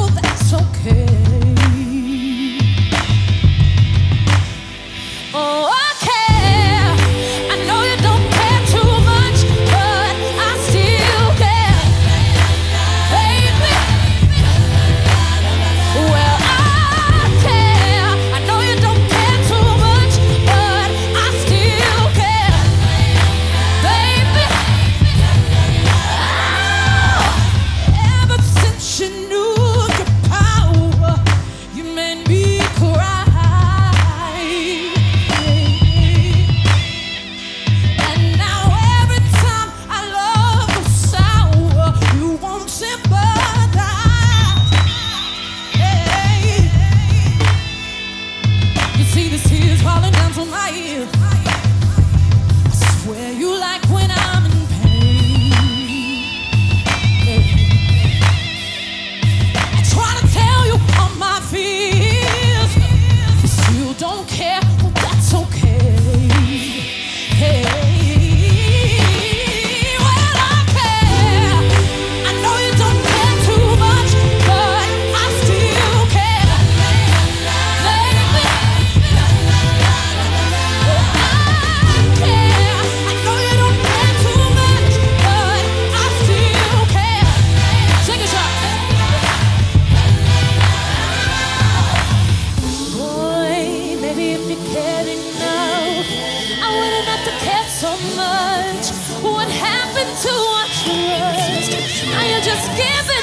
well, that's okay. falling down tonight. I swear you like. church? What happened to our trust? Now you're just giving.